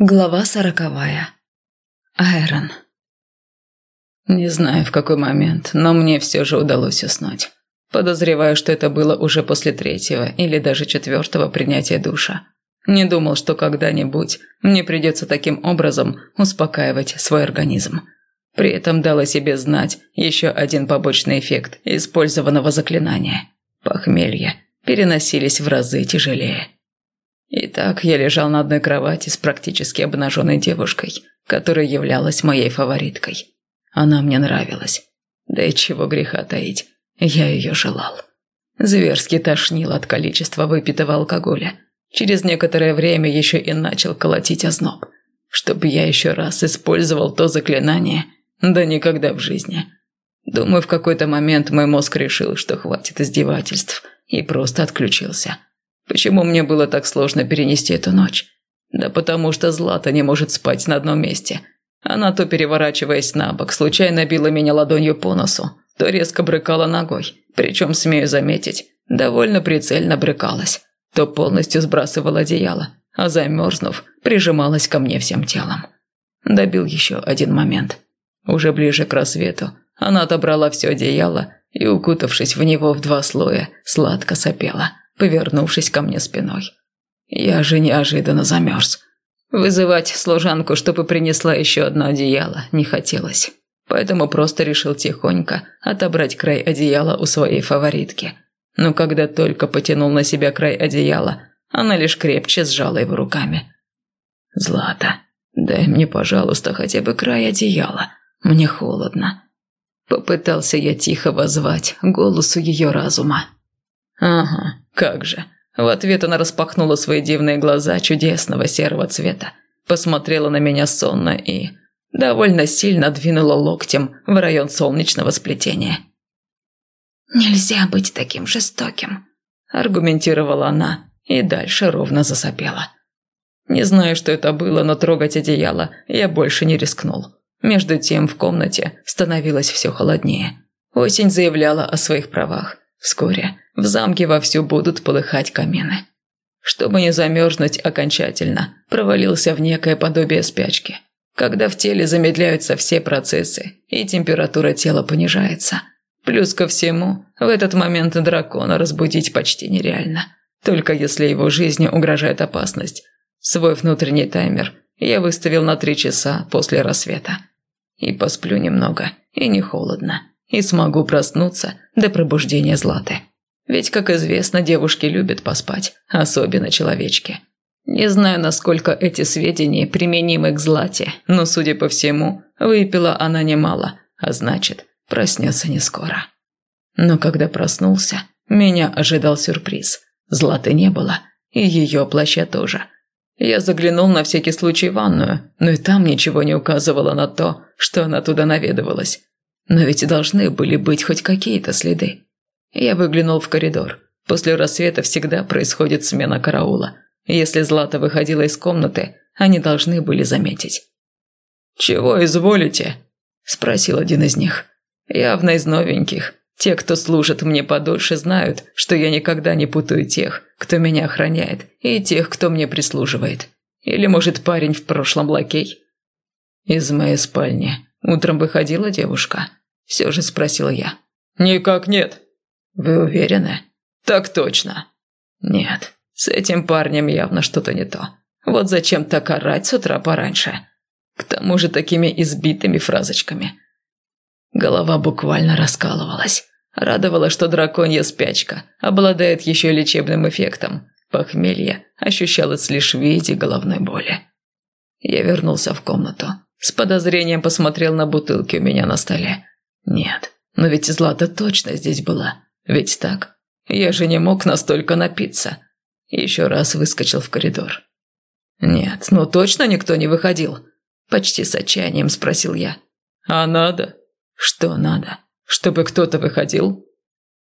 Глава сороковая. Айрон. Не знаю, в какой момент, но мне все же удалось уснуть. Подозреваю, что это было уже после третьего или даже четвертого принятия душа. Не думал, что когда-нибудь мне придется таким образом успокаивать свой организм. При этом дала себе знать еще один побочный эффект использованного заклинания. Похмелье переносились в разы тяжелее. Итак, я лежал на одной кровати с практически обнаженной девушкой, которая являлась моей фавориткой. Она мне нравилась. Да и чего греха таить, я ее желал. Зверски тошнил от количества выпитого алкоголя. Через некоторое время еще и начал колотить озноб. Чтобы я еще раз использовал то заклинание, да никогда в жизни. Думаю, в какой-то момент мой мозг решил, что хватит издевательств, и просто отключился. Почему мне было так сложно перенести эту ночь? Да потому что Злата не может спать на одном месте. Она то переворачиваясь на бок, случайно била меня ладонью по носу, то резко брыкала ногой, причем, смею заметить, довольно прицельно брыкалась, то полностью сбрасывала одеяло, а замерзнув, прижималась ко мне всем телом. Добил еще один момент. Уже ближе к рассвету она отобрала все одеяло и, укутавшись в него в два слоя, сладко сопела – повернувшись ко мне спиной. Я же неожиданно замерз. Вызывать служанку, чтобы принесла еще одно одеяло, не хотелось. Поэтому просто решил тихонько отобрать край одеяла у своей фаворитки. Но когда только потянул на себя край одеяла, она лишь крепче сжала его руками. «Злата, дай мне, пожалуйста, хотя бы край одеяла. Мне холодно». Попытался я тихо возвать голосу ее разума. «Ага, как же». В ответ она распахнула свои дивные глаза чудесного серого цвета, посмотрела на меня сонно и довольно сильно двинула локтем в район солнечного сплетения. «Нельзя быть таким жестоким», – аргументировала она и дальше ровно засопела. Не знаю, что это было, но трогать одеяло я больше не рискнул. Между тем в комнате становилось все холоднее. Осень заявляла о своих правах. Вскоре в замке вовсю будут полыхать камины. Чтобы не замерзнуть окончательно, провалился в некое подобие спячки, когда в теле замедляются все процессы и температура тела понижается. Плюс ко всему, в этот момент дракона разбудить почти нереально, только если его жизни угрожает опасность. Свой внутренний таймер я выставил на три часа после рассвета. И посплю немного, и не холодно и смогу проснуться до пробуждения Златы. Ведь, как известно, девушки любят поспать, особенно человечки. Не знаю, насколько эти сведения применимы к Злате, но, судя по всему, выпила она немало, а значит, проснется не скоро. Но когда проснулся, меня ожидал сюрприз. Златы не было, и ее плаща тоже. Я заглянул на всякий случай в ванную, но и там ничего не указывало на то, что она туда наведывалась. Но ведь должны были быть хоть какие-то следы. Я выглянул в коридор. После рассвета всегда происходит смена караула. Если Злата выходила из комнаты, они должны были заметить. «Чего изволите?» – спросил один из них. «Явно из новеньких. Те, кто служит мне подольше, знают, что я никогда не путаю тех, кто меня охраняет, и тех, кто мне прислуживает. Или, может, парень в прошлом лакей?» Из моей спальни утром выходила девушка. Все же спросил я. «Никак нет». «Вы уверены?» «Так точно». «Нет, с этим парнем явно что-то не то. Вот зачем так орать с утра пораньше? К тому же такими избитыми фразочками». Голова буквально раскалывалась. Радовало, что драконья спячка обладает еще лечебным эффектом. Похмелье ощущалось лишь в виде головной боли. Я вернулся в комнату. С подозрением посмотрел на бутылки у меня на столе. Нет, но ведь Злата точно здесь была. Ведь так? Я же не мог настолько напиться. Еще раз выскочил в коридор. Нет, ну точно никто не выходил? Почти с отчаянием спросил я. А надо? Что надо? Чтобы кто-то выходил?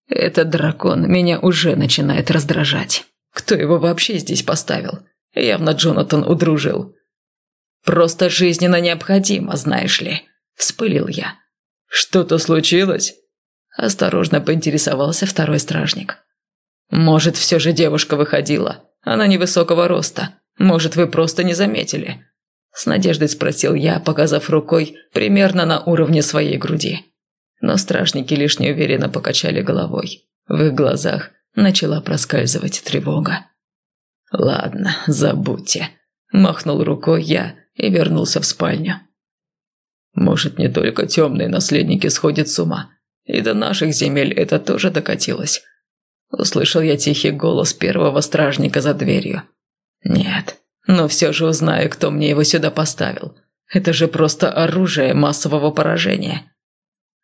Этот дракон меня уже начинает раздражать. Кто его вообще здесь поставил? Явно Джонатан удружил. Просто жизненно необходимо, знаешь ли. Вспылил я. «Что-то случилось?» Осторожно поинтересовался второй стражник. «Может, все же девушка выходила. Она невысокого роста. Может, вы просто не заметили. С надеждой спросил я, показав рукой примерно на уровне своей груди. Но стражники лишь неуверенно покачали головой. В их глазах начала проскальзывать тревога. «Ладно, забудьте», – махнул рукой я и вернулся в спальню. «Может, не только темные наследники сходят с ума, и до наших земель это тоже докатилось». Услышал я тихий голос первого стражника за дверью. «Нет, но все же узнаю, кто мне его сюда поставил. Это же просто оружие массового поражения».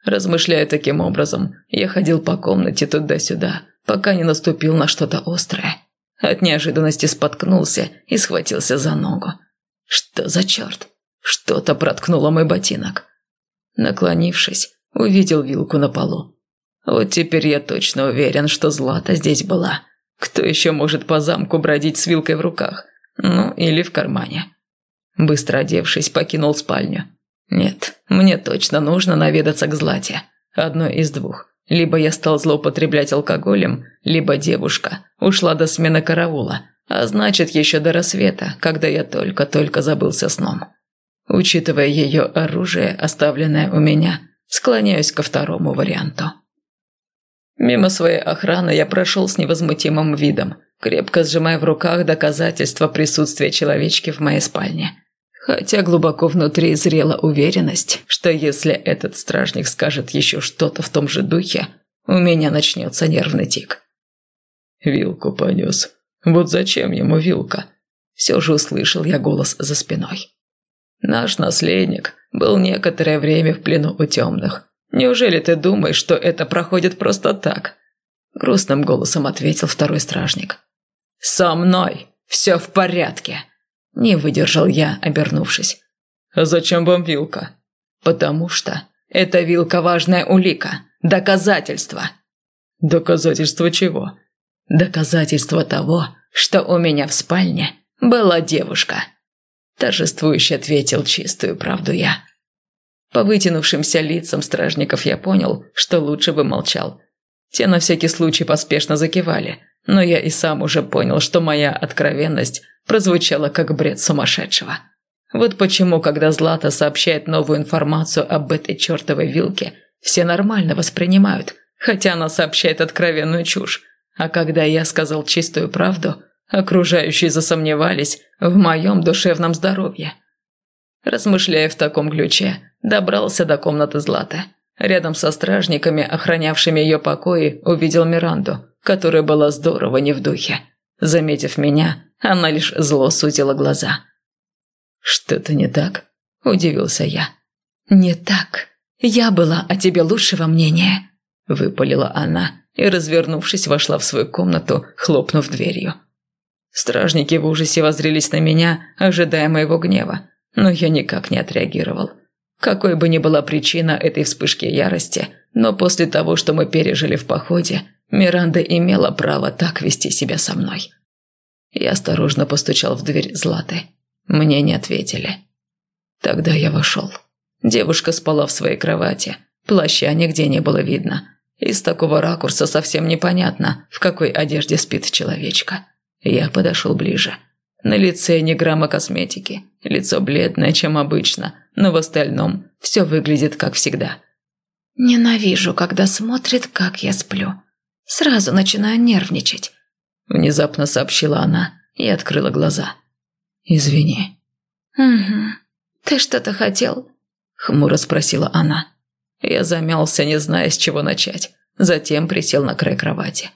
Размышляя таким образом, я ходил по комнате туда-сюда, пока не наступил на что-то острое. От неожиданности споткнулся и схватился за ногу. Что за черт? Что-то проткнуло мой ботинок. Наклонившись, увидел вилку на полу. Вот теперь я точно уверен, что Злата здесь была. Кто еще может по замку бродить с вилкой в руках? Ну, или в кармане. Быстро одевшись, покинул спальню. Нет, мне точно нужно наведаться к Злате. Одно из двух. Либо я стал злоупотреблять алкоголем, либо девушка ушла до смены караула, а значит еще до рассвета, когда я только-только забылся сном. Учитывая ее оружие, оставленное у меня, склоняюсь ко второму варианту. Мимо своей охраны я прошел с невозмутимым видом, крепко сжимая в руках доказательства присутствия человечки в моей спальне. Хотя глубоко внутри зрела уверенность, что если этот стражник скажет еще что-то в том же духе, у меня начнется нервный тик. Вилку понес. Вот зачем ему вилка? Все же услышал я голос за спиной. Наш наследник был некоторое время в плену у темных. Неужели ты думаешь, что это проходит просто так? Грустным голосом ответил второй стражник. Со мной все в порядке. Не выдержал я, обернувшись. «А зачем вам вилка?» «Потому что эта вилка важная улика, доказательство». «Доказательство чего?» «Доказательство того, что у меня в спальне была девушка». Торжествующе ответил чистую правду я. По вытянувшимся лицам стражников я понял, что лучше бы молчал. Те на всякий случай поспешно закивали, но я и сам уже понял, что моя откровенность прозвучало как бред сумасшедшего. Вот почему, когда Злата сообщает новую информацию об этой чертовой вилке, все нормально воспринимают, хотя она сообщает откровенную чушь. А когда я сказал чистую правду, окружающие засомневались в моем душевном здоровье. Размышляя в таком ключе, добрался до комнаты Златы. Рядом со стражниками, охранявшими ее покои, увидел Миранду, которая была здорово не в духе. Заметив меня, она лишь зло сузила глаза. «Что-то не так?» – удивился я. «Не так. Я была о тебе лучшего мнения», – выпалила она и, развернувшись, вошла в свою комнату, хлопнув дверью. Стражники в ужасе воззрелись на меня, ожидая моего гнева, но я никак не отреагировал. Какой бы ни была причина этой вспышки ярости, но после того, что мы пережили в походе, Миранда имела право так вести себя со мной. Я осторожно постучал в дверь Златы. Мне не ответили. Тогда я вошел. Девушка спала в своей кровати. Плаща нигде не было видно. Из такого ракурса совсем непонятно, в какой одежде спит человечка. Я подошел ближе. На лице ни грамма косметики. Лицо бледное, чем обычно, но в остальном все выглядит как всегда. «Ненавижу, когда смотрит, как я сплю. Сразу начинаю нервничать. Внезапно сообщила она и открыла глаза. «Извини». «Угу. Ты что-то хотел?» Хмуро спросила она. Я замялся, не зная, с чего начать. Затем присел на край кровати.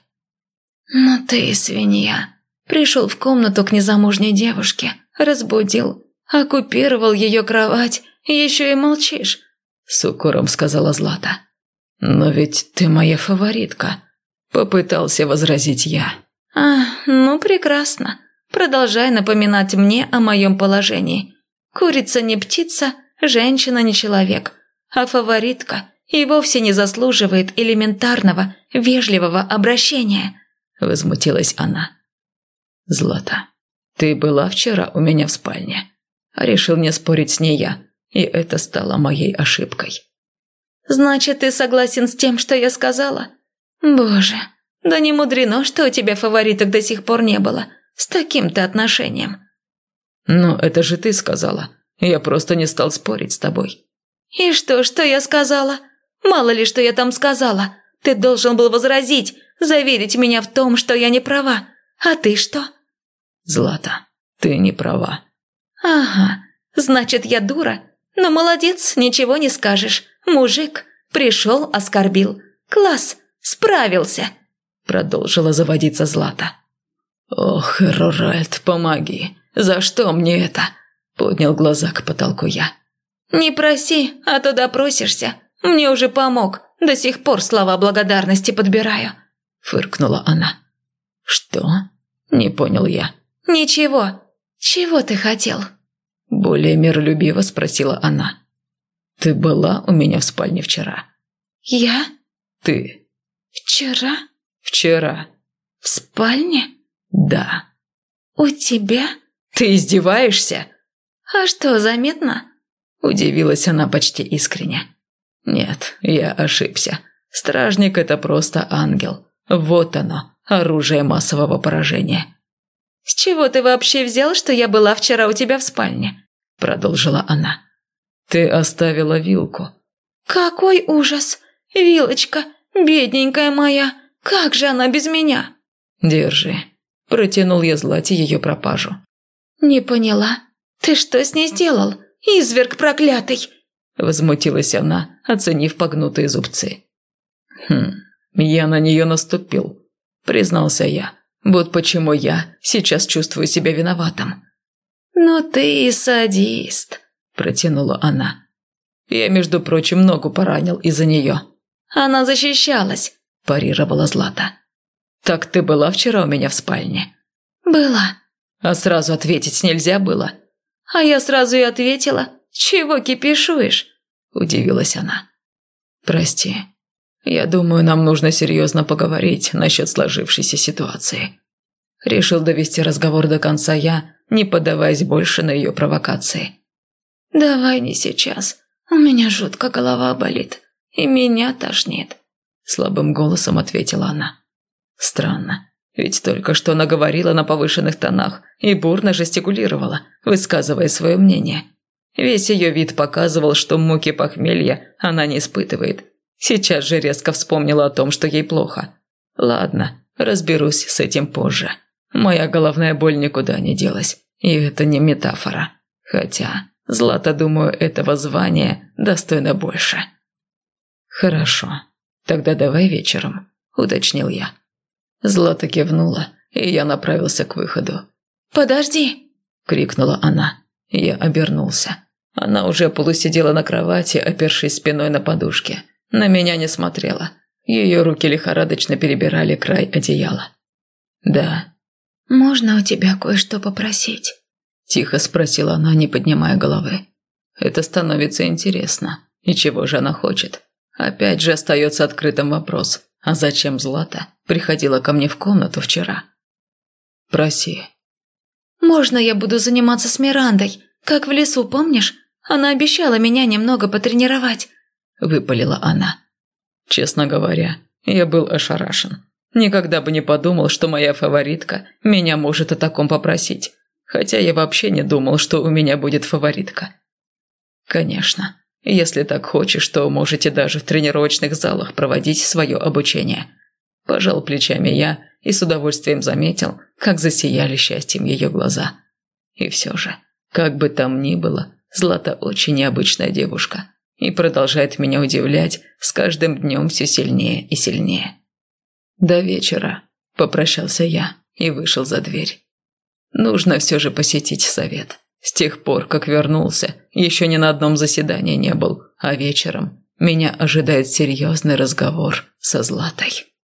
«Ну ты свинья. Пришел в комнату к незамужней девушке, разбудил, оккупировал ее кровать, еще и молчишь», — с укором сказала Злата. «Но ведь ты моя фаворитка», — попытался возразить я. «А, ну прекрасно. Продолжай напоминать мне о моем положении. Курица не птица, женщина не человек, а фаворитка и вовсе не заслуживает элементарного, вежливого обращения», – возмутилась она. «Злата, ты была вчера у меня в спальне. Решил не спорить с ней я, и это стало моей ошибкой». «Значит, ты согласен с тем, что я сказала? Боже, да не мудрено, что у тебя фавориток до сих пор не было. С таким-то отношением. «Но это же ты сказала. Я просто не стал спорить с тобой». «И что, что я сказала? Мало ли, что я там сказала. Ты должен был возразить, заверить меня в том, что я не права. А ты что?» «Злата, ты не права». «Ага, значит, я дура. Но молодец, ничего не скажешь. Мужик, пришел, оскорбил. Класс, справился!» Продолжила заводиться Злата. «Ох, Роральд, помоги! За что мне это?» Поднял глаза к потолку я. «Не проси, а то допросишься. Мне уже помог. До сих пор слова благодарности подбираю», – фыркнула она. «Что?» – не понял я. «Ничего. Чего ты хотел?» Более миролюбиво спросила она. «Ты была у меня в спальне вчера?» «Я?» «Ты». «Вчера?» «Вчера». «В спальне?» «Да». «У тебя?» «Ты издеваешься?» «А что, заметно?» Удивилась она почти искренне. «Нет, я ошибся. Стражник – это просто ангел. Вот оно, оружие массового поражения». «С чего ты вообще взял, что я была вчера у тебя в спальне?» – продолжила она. «Ты оставила вилку». «Какой ужас! Вилочка, бедненькая моя, как же она без меня?» «Держи», – протянул я Злате ее пропажу. «Не поняла. Ты что с ней сделал? Изверг проклятый!» Возмутилась она, оценив погнутые зубцы. «Хм, я на нее наступил», – признался я. Вот почему я сейчас чувствую себя виноватым». «Но ты садист», – протянула она. «Я, между прочим, ногу поранил из-за нее». «Она защищалась», – парировала Злата. «Так ты была вчера у меня в спальне?» «Была». «А сразу ответить нельзя было?» «А я сразу и ответила. Чего кипишуешь?» – удивилась она. «Прости, я думаю, нам нужно серьезно поговорить насчет сложившейся ситуации. Решил довести разговор до конца я, не поддаваясь больше на ее провокации. «Давай не сейчас. У меня жутко голова болит. И меня тошнит», – слабым голосом ответила она. «Странно. Ведь только что она говорила на повышенных тонах и бурно жестикулировала, высказывая свое мнение. Весь ее вид показывал, что муки похмелья она не испытывает, Сейчас же резко вспомнила о том, что ей плохо. Ладно, разберусь с этим позже. Моя головная боль никуда не делась. И это не метафора. Хотя, Злата, думаю, этого звания достойно больше. Хорошо. Тогда давай вечером, уточнил я. Злата кивнула, и я направился к выходу. «Подожди!» – крикнула она. Я обернулся. Она уже полусидела на кровати, опершись спиной на подушке – на меня не смотрела. Ее руки лихорадочно перебирали край одеяла. «Да». «Можно у тебя кое-что попросить?» Тихо спросила она, не поднимая головы. Это становится интересно. И чего же она хочет? Опять же остается открытым вопрос. А зачем Злата приходила ко мне в комнату вчера? Проси. «Можно я буду заниматься с Мирандой? Как в лесу, помнишь? Она обещала меня немного потренировать. – выпалила она. Честно говоря, я был ошарашен. Никогда бы не подумал, что моя фаворитка меня может о таком попросить. Хотя я вообще не думал, что у меня будет фаворитка. Конечно, если так хочешь, то можете даже в тренировочных залах проводить свое обучение. Пожал плечами я и с удовольствием заметил, как засияли счастьем ее глаза. И все же, как бы там ни было, Злата очень необычная девушка и продолжает меня удивлять с каждым днем все сильнее и сильнее. «До вечера», – попрощался я и вышел за дверь. Нужно все же посетить совет. С тех пор, как вернулся, еще ни на одном заседании не был, а вечером меня ожидает серьезный разговор со Златой.